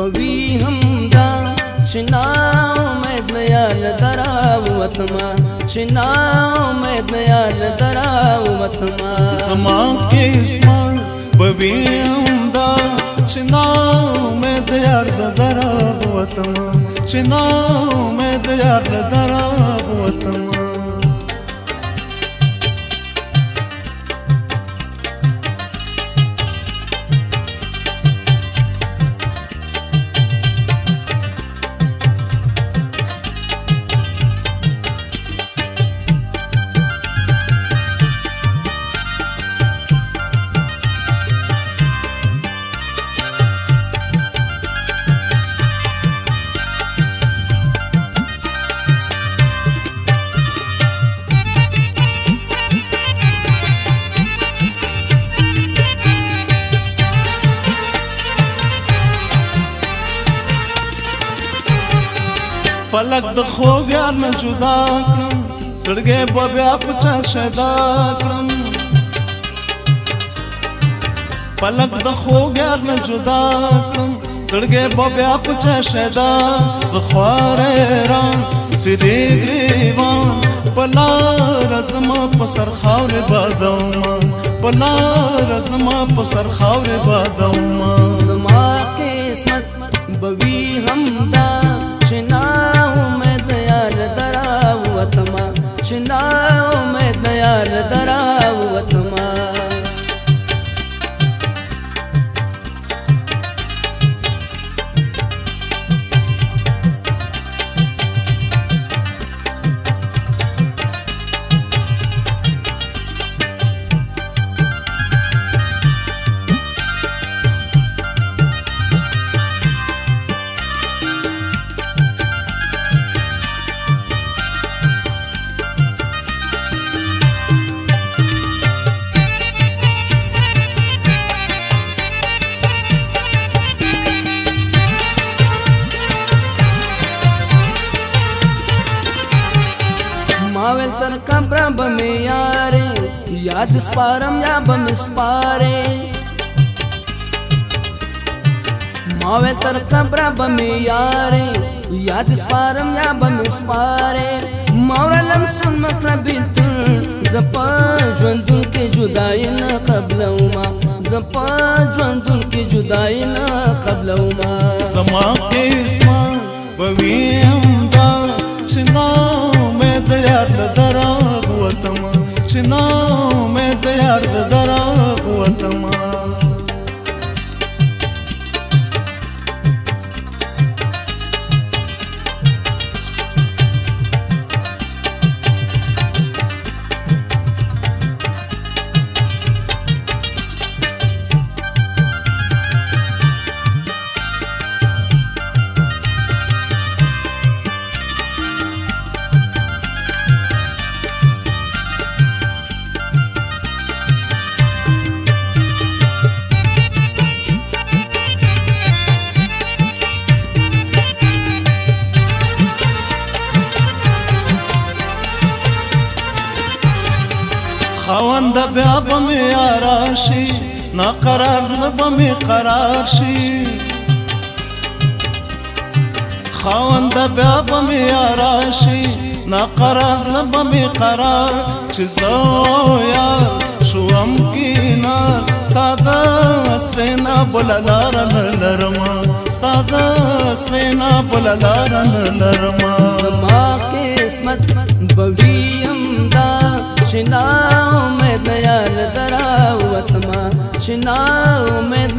बवी हमदा चिनाओ में दयाल दराव वतमा चिनाओ में दयाल दराव वतमा समा के इसमा बवी हमदा चिनाओ में दयाल दराव वतमा चिनाओ में दयाल दराव वतमा فلک د خوب یار نه جدا کړم سړګې په بیا پچا شدا کړم فلک د خوب یار نه جدا کړم سړګې په بیا پچا شدا زخوارې ران سړي ګریوان پلا رزم په سر خاور بادوم پلا رزم په سر خاور بادوم تر کمره به می یارې یاد سپارم یا به می سپارې ما ویل تر کمره به می یارې یاد سپارم یا به می سپارې ما ورلم سن مکړه بیلتون زپا ژوندون کې جدای نه قبلوما زپا ژوندون کې جدای نه قبلوما زما قسمه به ویم دا څنګه یاد دراغ وطم چې نا امید یاد دراغ وطم خنده بیا به مې آرام شي ناقرار زړه به مې قرار شي خاونده بیا به مې آرام شي ناقرار زړه به مې قرار چې زویا شوم کینا ستاد سرینا بوللار لرما ستاد سرینا بوللار لرما زما قسمت بویم دا شنا यार दरा वतमा चिनाव में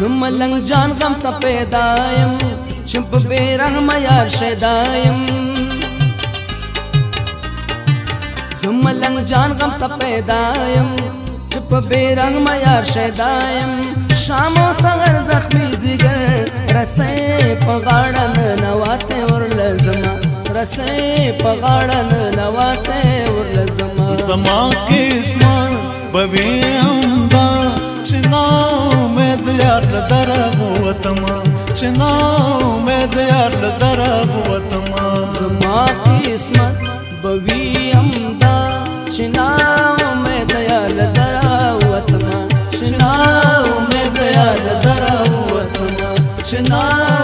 زملنګ جان غم ته پیدا يم چپ به رحم یار شدا يم زملنګ جان غم ته پیدا يم چپ به رحم یار شدا يم شام او سحر زخمی زګر رسې په غاړن نواته ور لزما رسې په غاړن نواته ور لزما زما کې اسمان بوي هم دا چن میں دیال تربتما چنؤ میں دیال تربتما سماپی اس بگیئر چھنا میں دیال تر وتما سناؤ میں دیال تربت چنا